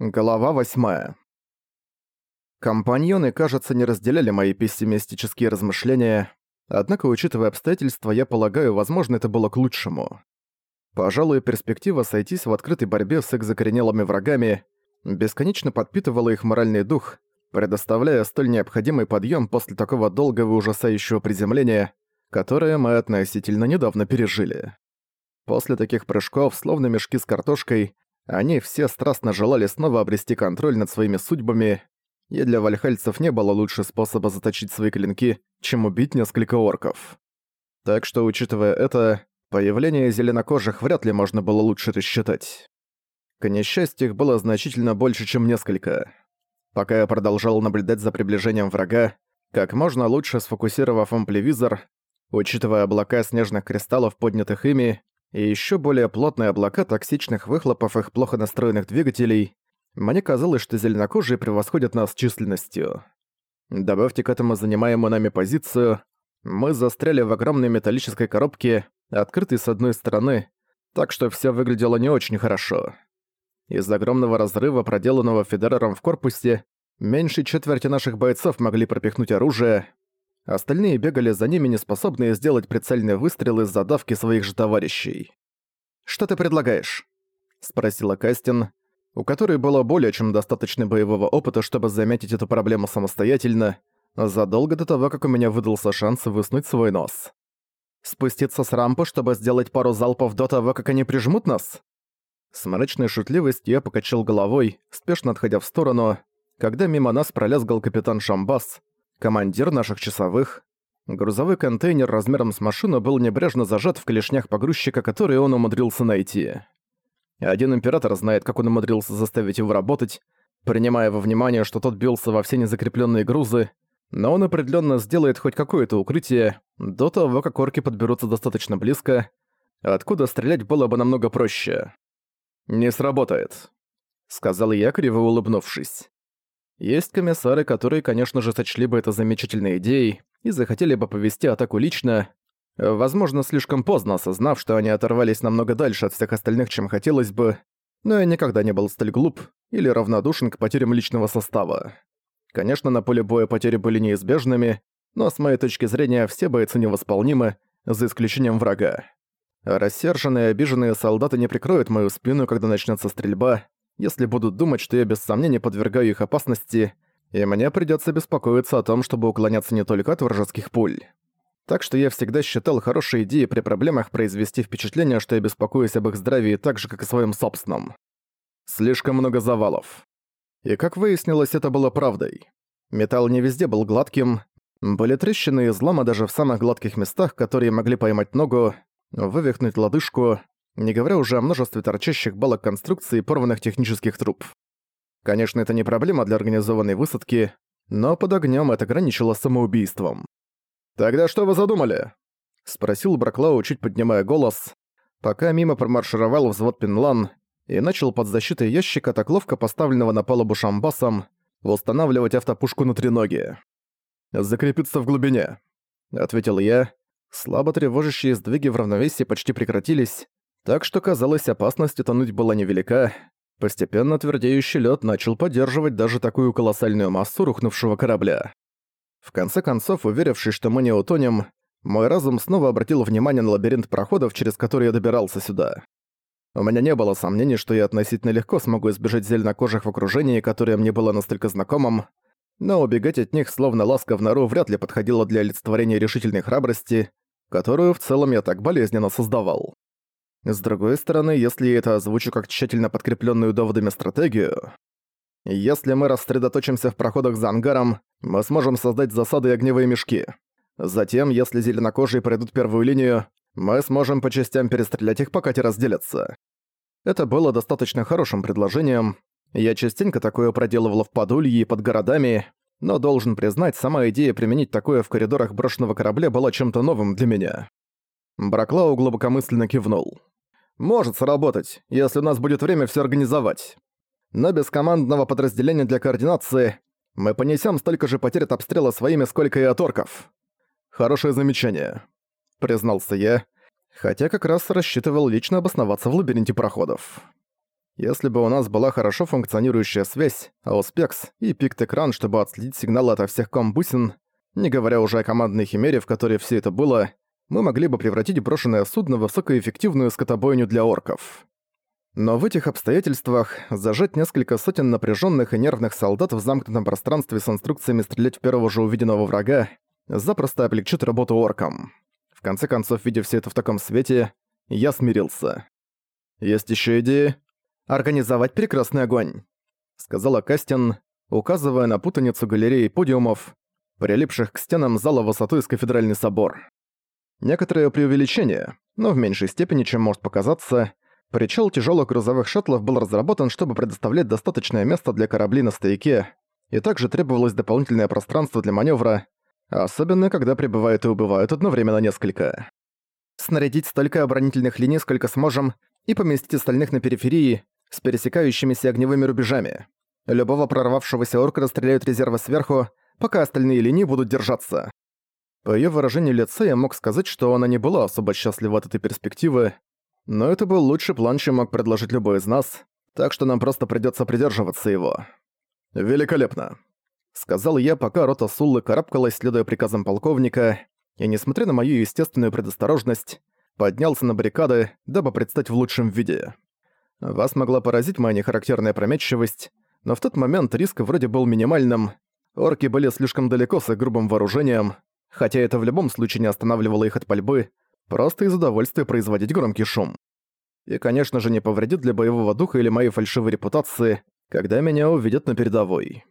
Глава 8. Компаньоны, кажется, не разделяли мои пессимистические размышления, однако, учитывая обстоятельства, я полагаю, возможно, это было к лучшему. Пожалуй, перспектива сойтись в открытой борьбе с их врагами бесконечно подпитывала их моральный дух, предоставляя столь необходимый подъем после такого долгого и ужасающего приземления, которое мы относительно недавно пережили. После таких прыжков, словно мешки с картошкой, они все страстно желали снова обрести контроль над своими судьбами, и для вальхальцев не было лучше способа заточить свои клинки, чем убить несколько орков. Так что, учитывая это, появление зеленокожих вряд ли можно было лучше рассчитать. К несчастью, их было значительно больше, чем несколько. Пока я продолжал наблюдать за приближением врага, как можно лучше сфокусировав ампливизор, учитывая облака снежных кристаллов, поднятых ими, и еще более плотные облака токсичных выхлопов их плохо настроенных двигателей, мне казалось, что зеленокожие превосходят нас численностью. Добавьте к этому занимаемую нами позицию, мы застряли в огромной металлической коробке, открытой с одной стороны, так что все выглядело не очень хорошо. Из огромного разрыва, проделанного Федерером в корпусе, меньше четверти наших бойцов могли пропихнуть оружие, Остальные бегали за ними, неспособные сделать прицельные выстрелы с задавки своих же товарищей. «Что ты предлагаешь?» — спросила Кастин, у которой было более чем достаточно боевого опыта, чтобы заметить эту проблему самостоятельно, задолго до того, как у меня выдался шанс высунуть свой нос. «Спуститься с рампы, чтобы сделать пару залпов до того, как они прижмут нас?» С мрачной шутливостью я покачал головой, спешно отходя в сторону, когда мимо нас пролезгал капитан Шамбас, командир наших часовых. Грузовой контейнер размером с машину был небрежно зажат в клешнях погрузчика, который он умудрился найти. Один император знает, как он умудрился заставить его работать, принимая во внимание, что тот бился во все незакрепленные грузы, но он определенно сделает хоть какое-то укрытие до того, как орки подберутся достаточно близко, откуда стрелять было бы намного проще. «Не сработает», — сказал я, криво улыбнувшись. Есть комиссары, которые, конечно же, сочли бы это замечательной идеей и захотели бы повести атаку лично, возможно, слишком поздно осознав, что они оторвались намного дальше от всех остальных, чем хотелось бы, но я никогда не был столь глуп или равнодушен к потерям личного состава. Конечно, на поле боя потери были неизбежными, но с моей точки зрения все бойцы невосполнимы, за исключением врага. Рассерженные обиженные солдаты не прикроют мою спину, когда начнется стрельба, если будут думать, что я без сомнения подвергаю их опасности, и мне придётся беспокоиться о том, чтобы уклоняться не только от вражеских пуль. Так что я всегда считал хорошей идеей при проблемах произвести впечатление, что я беспокоюсь об их здравии так же, как и своем собственном. Слишком много завалов. И как выяснилось, это было правдой. Металл не везде был гладким, были трещины и изломы даже в самых гладких местах, которые могли поймать ногу, вывихнуть лодыжку, не говоря уже о множестве торчащих балок конструкции и порванных технических труб. Конечно, это не проблема для организованной высадки, но под огнем это граничило самоубийством. «Тогда что вы задумали?» — спросил Браклау, чуть поднимая голос, пока мимо промаршировал взвод Пинлан и начал под защитой ящика, так ловко поставленного на палубу шамбасом, устанавливать автопушку на треноги. «Закрепиться в глубине», — ответил я. Слабо тревожащие сдвиги в равновесии почти прекратились, так что, казалось, опасность утонуть была невелика. Постепенно твердеющий лед начал поддерживать даже такую колоссальную массу рухнувшего корабля. В конце концов, уверившись, что мы не утонем, мой разум снова обратил внимание на лабиринт проходов, через который я добирался сюда. У меня не было сомнений, что я относительно легко смогу избежать зеленокожих в окружении, которое мне было настолько знакомым, но убегать от них словно ласка в нору вряд ли подходило для олицетворения решительной храбрости, которую в целом я так болезненно создавал. С другой стороны, если я это озвучу как тщательно подкрепленную доводами стратегию, если мы рассредоточимся в проходах за ангаром, мы сможем создать засады и огневые мешки. Затем, если зеленокожие пройдут первую линию, мы сможем по частям перестрелять их, пока те разделятся. Это было достаточно хорошим предложением. Я частенько такое проделывал в Подулье и под городами, но должен признать, сама идея применить такое в коридорах брошенного корабля была чем-то новым для меня. Браклау глубокомысленно кивнул. «Может сработать, если у нас будет время все организовать. Но без командного подразделения для координации мы понесем столько же потерь от обстрела своими, сколько и от орков». «Хорошее замечание», — признался я, хотя как раз рассчитывал лично обосноваться в лабиринте проходов. Если бы у нас была хорошо функционирующая связь, ауспекс и пикт-экран, чтобы отследить сигналы ото всех комбусин, не говоря уже о командной химере, в которой все это было, мы могли бы превратить брошенное судно в высокоэффективную скотобойню для орков. Но в этих обстоятельствах зажать несколько сотен напряженных и нервных солдат в замкнутом пространстве с инструкциями стрелять в первого же увиденного врага запросто облегчит работу оркам. В конце концов, видя все это в таком свете, я смирился. «Есть еще идеи?» «Организовать прекрасный огонь», — сказала Кастин, указывая на путаницу галереи и подиумов, прилипших к стенам зала высотой с кафедральный собор. Некоторое преувеличение, но в меньшей степени, чем может показаться, причал тяжелых грузовых шаттлов был разработан, чтобы предоставлять достаточное место для кораблей на стояке, и также требовалось дополнительное пространство для маневра, особенно когда прибывают и убывают одновременно несколько. Снарядить столько оборонительных линий, сколько сможем, и поместить остальных на периферии, с пересекающимися огневыми рубежами. Любого прорвавшегося орка расстреляют резервы сверху, пока остальные линии будут держаться. По её выражению лица я мог сказать, что она не была особо счастлива от этой перспективы, но это был лучший план, чем мог предложить любой из нас, так что нам просто придётся придерживаться его. «Великолепно», — сказал я, пока рота Суллы карабкалась, следуя приказам полковника, и, несмотря на мою естественную предосторожность, поднялся на баррикады, дабы предстать в лучшем виде. Вас могла поразить моя нехарактерная прометчивость, но в тот момент риск вроде был минимальным. Орки были слишком далеко с их грубым вооружением, хотя это в любом случае не останавливало их от пальбы, просто из удовольствия производить громкий шум. И, конечно же, не повредит для боевого духа или моей фальшивой репутации, когда меня увидят на передовой.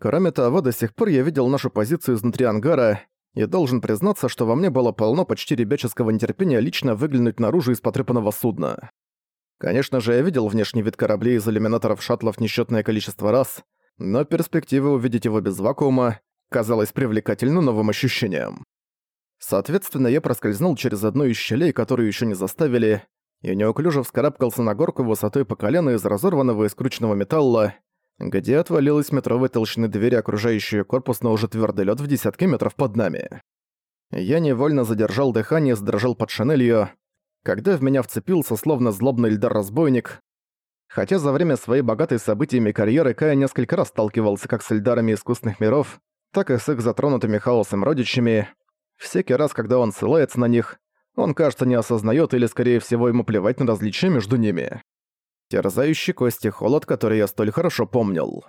Кроме того, до сих пор я видел нашу позицию изнутри ангара, и должен признаться, что во мне было полно почти ребяческого нетерпения лично выглянуть наружу из потрепанного судна. Конечно же, я видел внешний вид кораблей из иллюминаторов шаттлов несчетное количество раз, но перспектива увидеть его без вакуума казалась привлекательно новым ощущением. Соответственно, я проскользнул через одну из щелей, которую еще не заставили, и неуклюже вскарабкался на горку высотой по колено из разорванного и скрученного металла, где отвалилась метровой толщины двери, окружающую корпус на уже твердый лед в десятки метров под нами. Я невольно задержал дыхание, сдрожал под шинелью, когда в меня вцепился словно злобный льдар-разбойник. Хотя за время своей богатой событиями карьеры Кая несколько раз сталкивался как с эльдарами искусственных миров, так и с их затронутыми хаосом родичами, всякий раз, когда он ссылается на них, он, кажется, не осознает или, скорее всего, ему плевать на различия между ними. Терзающий кости холод, который я столь хорошо помнил.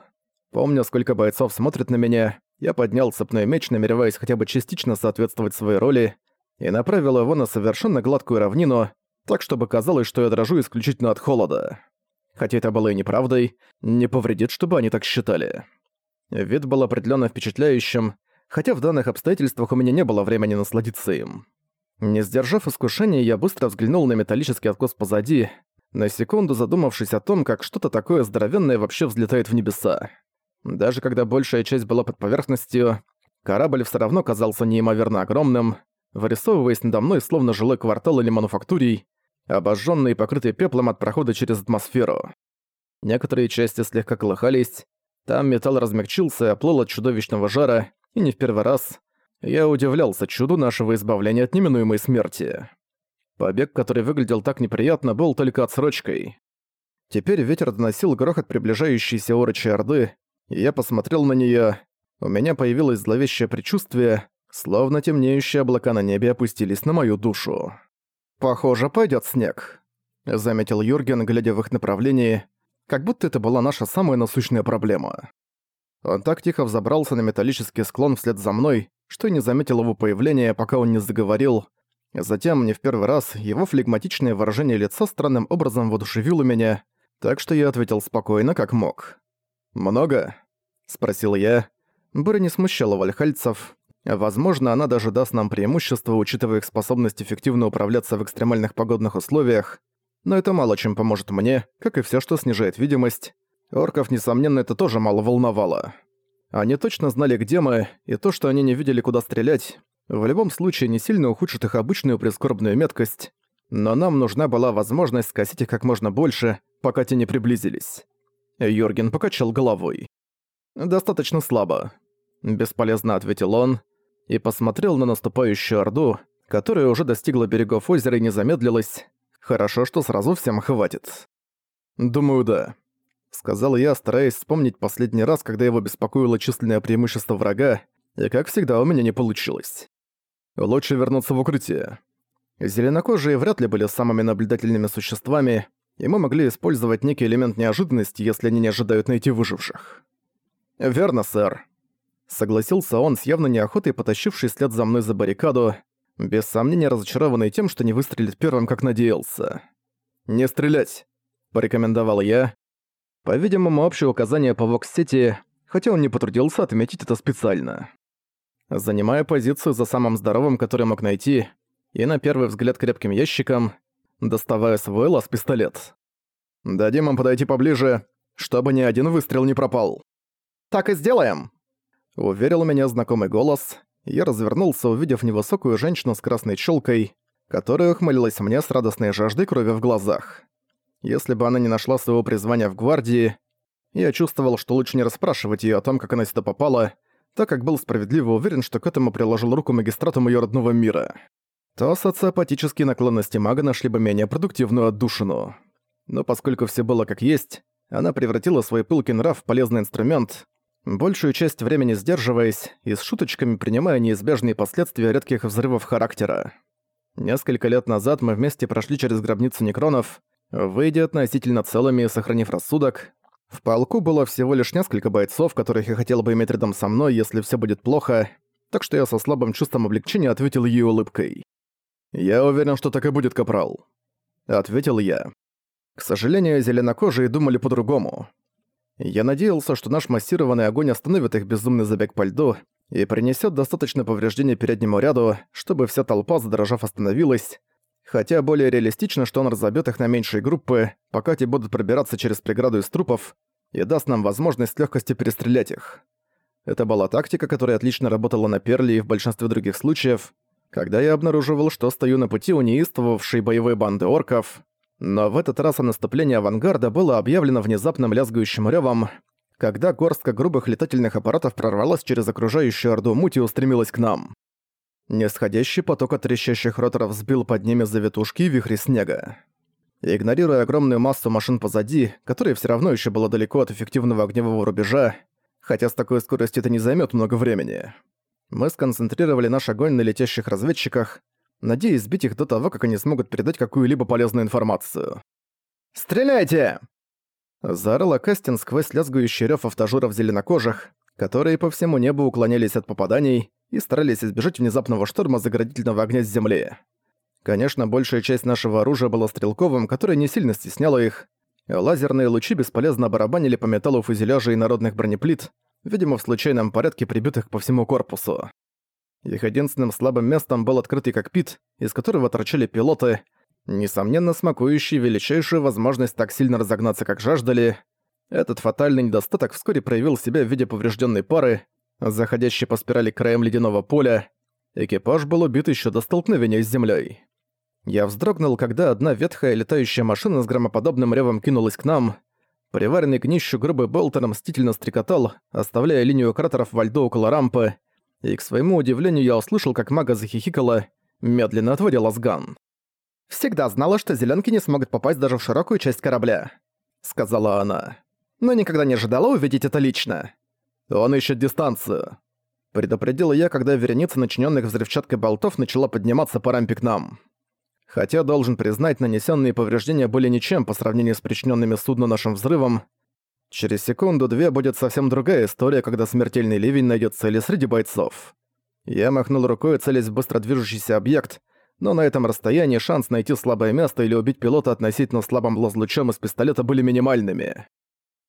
Помня, сколько бойцов смотрят на меня, я поднял цепной меч, намереваясь хотя бы частично соответствовать своей роли, и направил его на совершенно гладкую равнину, так чтобы казалось, что я дрожу исключительно от холода. Хотя это было и неправдой, не повредит, чтобы они так считали. Вид был определенно впечатляющим, хотя в данных обстоятельствах у меня не было времени насладиться им. Не сдержав искушения, я быстро взглянул на металлический откос позади, на секунду задумавшись о том, как что-то такое здоровенное вообще взлетает в небеса. Даже когда большая часть была под поверхностью, корабль все равно казался неимоверно огромным, вырисовываясь надо мной словно жилой квартал или мануфактурий, обожженный и покрытый пеплом от прохода через атмосферу. Некоторые части слегка колыхались, там металл размягчился и оплыл от чудовищного жара, и не в первый раз я удивлялся чуду нашего избавления от неминуемой смерти. Побег, который выглядел так неприятно, был только отсрочкой. Теперь ветер доносил грохот приближающейся орочи Орды, и я посмотрел на неё. У меня появилось зловещее предчувствие, Словно темнеющие облака на небе опустились на мою душу. «Похоже, пойдет снег», — заметил Юрген, глядя в их направлении, как будто это была наша самая насущная проблема. Он так тихо взобрался на металлический склон вслед за мной, что и не заметил его появления, пока он не заговорил. Затем, не в первый раз, его флегматичное выражение лица странным образом воодушевило меня, так что я ответил спокойно, как мог. «Много?» — спросил я. Буря не смущала вальхальцев, Возможно, она даже даст нам преимущество, учитывая их способность эффективно управляться в экстремальных погодных условиях, но это мало чем поможет мне, как и все, что снижает видимость. Орков, несомненно, это тоже мало волновало. Они точно знали, где мы, и то, что они не видели, куда стрелять, в любом случае не сильно ухудшит их обычную прискорбную меткость, но нам нужна была возможность скосить их как можно больше, пока те не приблизились. Йорген покачал головой. «Достаточно слабо», — бесполезно ответил он, и посмотрел на наступающую Орду, которая уже достигла берегов озера и не замедлилась. Хорошо, что сразу всем хватит. «Думаю, да», — сказал я, стараясь вспомнить последний раз, когда его беспокоило численное преимущество врага, и как всегда у меня не получилось. Лучше вернуться в укрытие. Зеленокожие вряд ли были самыми наблюдательными существами, и мы могли использовать некий элемент неожиданности, если они не ожидают найти выживших. «Верно, сэр», — согласился он с явно неохотой, потащивший след за мной за баррикаду, без сомнения разочарованный тем, что не выстрелит первым, как надеялся. «Не стрелять», — порекомендовал я. По-видимому, общее указание по Вокс-сети, хотя он не потрудился отметить это специально. Занимая позицию за самым здоровым, который мог найти, и на первый взгляд крепким ящиком, доставая свой лаз-пистолет. «Дадим им подойти поближе, чтобы ни один выстрел не пропал». «Так и сделаем!» Уверил меня знакомый голос. Я развернулся, увидев невысокую женщину с красной челкой, которая ухмылилась мне с радостной жаждой крови в глазах. Если бы она не нашла своего призвания в гвардии, я чувствовал, что лучше не расспрашивать ее о том, как она сюда попала, так как был справедливо уверен, что к этому приложил руку магистрату моего родного мира то социопатические наклонности мага нашли бы менее продуктивную отдушину. Но поскольку все было как есть, она превратила свой пылкий нрав в полезный инструмент, большую часть времени сдерживаясь и с шуточками принимая неизбежные последствия редких взрывов характера. Несколько лет назад мы вместе прошли через гробницу некронов, выйдя относительно целыми и сохранив рассудок. В полку было всего лишь несколько бойцов, которых я хотел бы иметь рядом со мной, если все будет плохо, так что я со слабым чувством облегчения ответил ей улыбкой. «Я уверен, что так и будет, Капрал», — ответил я. К сожалению, зеленокожие думали по-другому. Я надеялся, что наш массированный огонь остановит их безумный забег по льду и принесет достаточно повреждений переднему ряду, чтобы вся толпа, задрожав, остановилась, хотя более реалистично, что он разобьет их на меньшие группы, пока те будут пробираться через преграду из трупов, и даст нам возможность с легкостью перестрелять их. Это была тактика, которая отлично работала на Перле и в большинстве других случаев, когда я обнаруживал, что стою на пути у неистовавшей боевой банды орков, но в этот раз о наступлении авангарда было объявлено внезапным лязгающим рёвом, когда горстка грубых летательных аппаратов прорвалась через окружающую орду муть и устремилась к нам. Несходящий поток от трещащих роторов сбил под ними завитушки и вихри снега. Игнорируя огромную массу машин позади, которая все равно еще была далеко от эффективного огневого рубежа, хотя с такой скоростью это не займет много времени. Мы сконцентрировали наш огонь на летящих разведчиках, надеясь сбить их до того, как они смогут передать какую-либо полезную информацию. «Стреляйте!» Заорала Кастин сквозь лязгающий рёв автожуров зеленокожих, которые по всему небу уклонялись от попаданий и старались избежать внезапного шторма заградительного огня с земли. Конечно, большая часть нашего оружия была стрелковым, которое не сильно стесняло их. Лазерные лучи бесполезно барабанили по металлу фюзеляжа и народных бронеплит, видимо, в случайном порядке прибитых по всему корпусу. Их единственным слабым местом был открытый кокпит, из которого торчали пилоты, несомненно смакующие величайшую возможность так сильно разогнаться, как жаждали. Этот фатальный недостаток вскоре проявил себя в виде поврежденной пары, заходящей по спирали краем ледяного поля. Экипаж был убит еще до столкновения с землей. Я вздрогнул, когда одна ветхая летающая машина с громоподобным ревом кинулась к нам — Приваренный к нищу грубый болтер мстительно стрекотал, оставляя линию кратеров во льду около рампы, и, к своему удивлению, я услышал, как мага захихикала, медленно отводя лазган. «Всегда знала, что зеленки не смогут попасть даже в широкую часть корабля», — сказала она. «Но никогда не ожидала увидеть это лично». «Он ищет дистанцию», — предупредила я, когда вереница начиненных взрывчаткой болтов начала подниматься по рампе к нам. Хотя, должен признать, нанесенные повреждения были ничем по сравнению с причиненными судну нашим взрывом. Через секунду-две будет совсем другая история, когда смертельный ливень найдет цели среди бойцов. Я махнул рукой, целясь в быстро движущийся объект, но на этом расстоянии шанс найти слабое место или убить пилота относительно слабым лазлучом из пистолета были минимальными.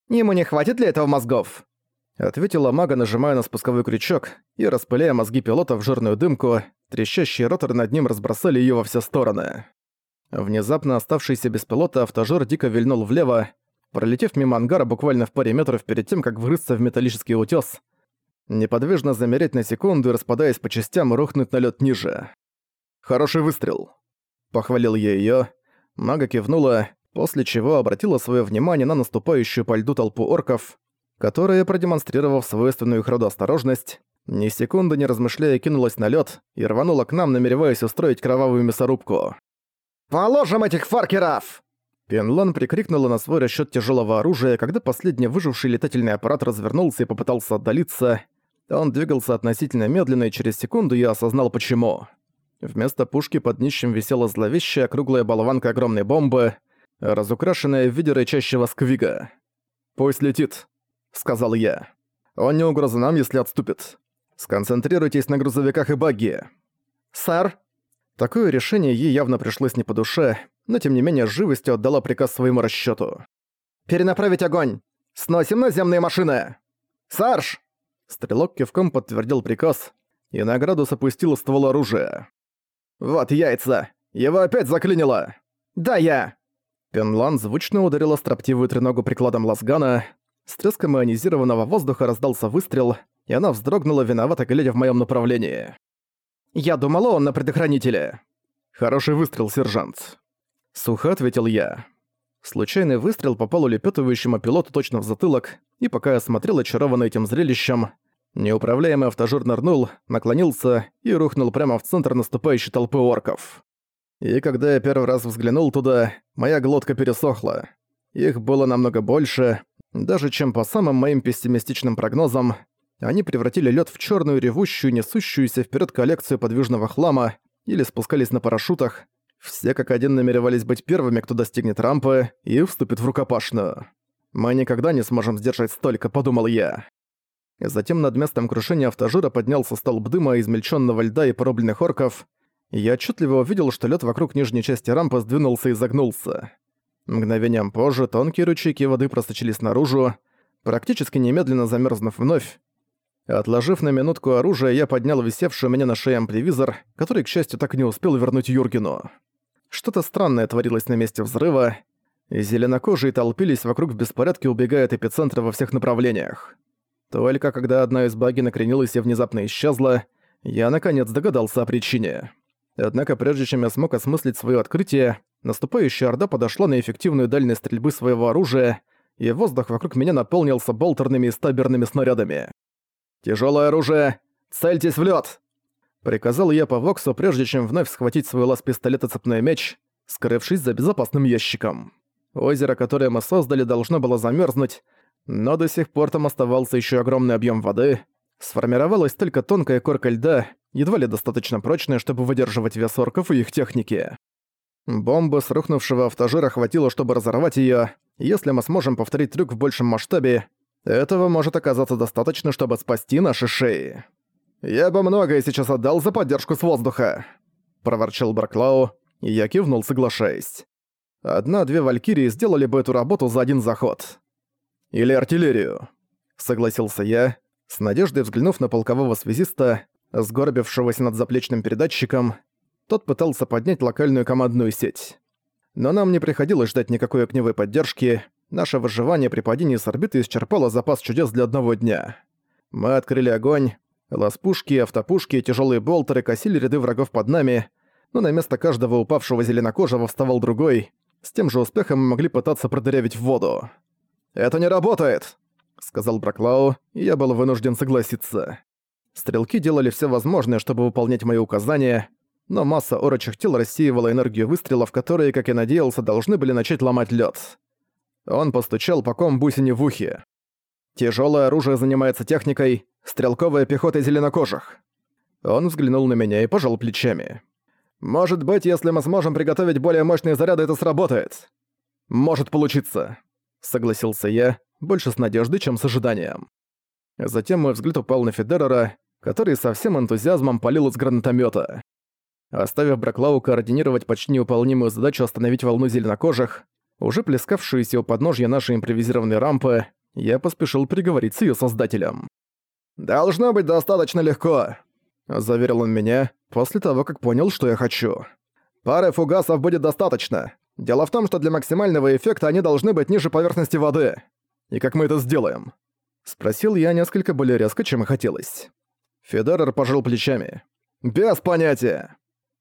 «Ему не хватит для этого мозгов», — ответила мага, нажимая на спусковой крючок и распыляя мозги пилота в жирную дымку, Трещащие роторы над ним разбросали её во все стороны. Внезапно оставшийся без пилота автожир дико вильнул влево, пролетев мимо ангара буквально в паре метров перед тем, как врыться в металлический утёс, неподвижно замереть на секунду и, распадаясь по частям, рухнуть на лёд ниже. «Хороший выстрел», — похвалил я её. Мага кивнула, после чего обратила своё внимание на наступающую по льду толпу орков, которая, продемонстрировав свойственную их роду осторожность, ни секунды не размышляя, кинулась на лед и рванула к нам, намереваясь устроить кровавую мясорубку. «Положим этих фаркеров!» Пенлан прикрикнула на свой расчёт тяжелого оружия, когда последний выживший летательный аппарат развернулся и попытался отдалиться. Он двигался относительно медленно, и через секунду я осознал почему. Вместо пушки под днищем висела зловещая круглая болванка огромной бомбы, разукрашенная в виде рычащего сквига. «Пусть летит», — сказал я. «Он не угроза нам, если отступит. Сконцентрируйтесь на грузовиках и багги». «Сэр?» Такое решение ей явно пришлось не по душе, но тем не менее живостью отдала приказ своему расчёту. «Перенаправить огонь! Сносим наземные машины!» «Сарж!» Стрелок кивком подтвердил приказ, и на Градус опустил ствол оружия. «Вот яйца! Его опять заклинило!» «Да, я!» Пенлан звучно ударила строптивую треногу прикладом лазгана. С треском ионизированного воздуха раздался выстрел, и она вздрогнула, виновато глядя в моем направлении. «Я думала, он на предохранителе». «Хороший выстрел, сержант». Сухо ответил я. Случайный выстрел попал улепетывающему пилоту точно в затылок, и пока я смотрел очарованный этим зрелищем, неуправляемый автожир нырнул, наклонился и рухнул прямо в центр наступающей толпы орков. И когда я первый раз взглянул туда, моя глотка пересохла. Их было намного больше, даже чем по самым моим пессимистичным прогнозам. Они превратили лед в черную ревущую, несущуюся вперед коллекцию подвижного хлама или спускались на парашютах. Все как один намеревались быть первыми, кто достигнет рампы и вступит в рукопашную. Мы никогда не сможем сдержать столько, подумал я. Затем над местом крушения автожира поднялся столб дыма, измельченного льда и порубленных орков, я отчетливо увидел, что лед вокруг нижней части рампы сдвинулся и загнулся. Мгновением позже тонкие ручейки воды просочились наружу, практически немедленно замерзнув вновь. Отложив на минутку оружие, я поднял висевший у меня на шее ампливизор, который, к счастью, так и не успел вернуть Юргену. Что-то странное творилось на месте взрыва, зеленокожие толпились вокруг в беспорядке, убегая от эпицентра во всех направлениях. Только когда одна из баги накренилась и внезапно исчезла, я наконец догадался о причине. Однако прежде чем я смог осмыслить свое открытие, наступающая орда подошла на эффективную дальность стрельбы своего оружия, и воздух вокруг меня наполнился болтерными и стаберными снарядами. Тяжелое оружие! Цельтесь в лед! Приказал я по Воксу, прежде чем вновь схватить свой лаз-пистолет и цепной меч, скрывшись за безопасным ящиком. Озеро, которое мы создали, должно было замерзнуть, но до сих пор там оставался еще огромный объем воды. Сформировалась только тонкая корка льда, едва ли достаточно прочная, чтобы выдерживать вес орков и их техники. Бомбы с рухнувшего автожира хватило, чтобы разорвать ее. Если мы сможем повторить трюк в большем масштабе, этого может оказаться достаточно, чтобы спасти наши шеи. «Я бы многое сейчас отдал за поддержку с воздуха», — проворчал Браклау, и я кивнул, соглашаясь. «Одна-две валькирии сделали бы эту работу за один заход». «Или артиллерию», — согласился я, с надеждой взглянув на полкового связиста, сгорбившегося над заплечным передатчиком, тот пытался поднять локальную командную сеть. Но нам не приходилось ждать никакой огневой поддержки, наше выживание при падении с орбиты исчерпало запас чудес для одного дня. Мы открыли огонь, ласпушки, автопушки и тяжелые болтеры косили ряды врагов под нами, но на место каждого упавшего зеленокожего вставал другой. С тем же успехом мы могли пытаться продырявить в воду. «Это не работает!» — сказал Браклау, и я был вынужден согласиться. Стрелки делали все возможное, чтобы выполнять мои указания, но масса орочих тел рассеивала энергию выстрелов, которые, как я надеялся, должны были начать ломать лед. Он постучал по ком бусине в ухе. Тяжелое оружие занимается техникой, стрелковая пехота зеленокожих. Он взглянул на меня и пожал плечами. «Может быть, если мы сможем приготовить более мощные заряды, это сработает». «Может получиться», — согласился я, больше с надеждой, чем с ожиданием. Затем мой взгляд упал на Федерера, который со всем энтузиазмом полил из гранатомета. Оставив Браклау координировать почти неуполнимую задачу остановить волну зеленокожих, уже плескавшуюся у подножья нашей импровизированной рампы, я поспешил приговорить с ее создателем. «Должно быть достаточно легко», — заверил он меня, после того, как понял, что я хочу. «Пары фугасов будет достаточно. Дело в том, что для максимального эффекта они должны быть ниже поверхности воды. И как мы это сделаем?» Спросил я несколько более резко, чем и хотелось. Федорер пожал плечами. «Без понятия!»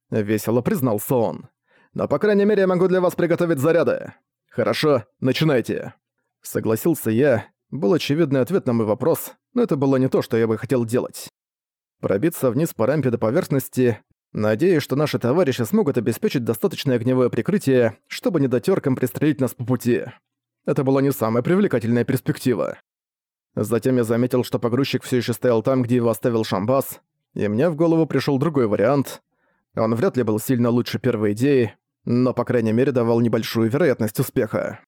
Весело признался он. «Но по крайней мере я могу для вас приготовить заряды. Хорошо, начинайте». Согласился я. Был очевидный ответ на мой вопрос, но это было не то, что я бы хотел делать. Пробиться вниз по рампе до поверхности Надеюсь, что наши товарищи смогут обеспечить достаточное огневое прикрытие, чтобы недотёркам пристрелить нас по пути. Это была не самая привлекательная перспектива. Затем я заметил, что погрузчик все еще стоял там, где его оставил Шамбас, и мне в голову пришел другой вариант. Он вряд ли был сильно лучше первой идеи, но, по крайней мере, давал небольшую вероятность успеха.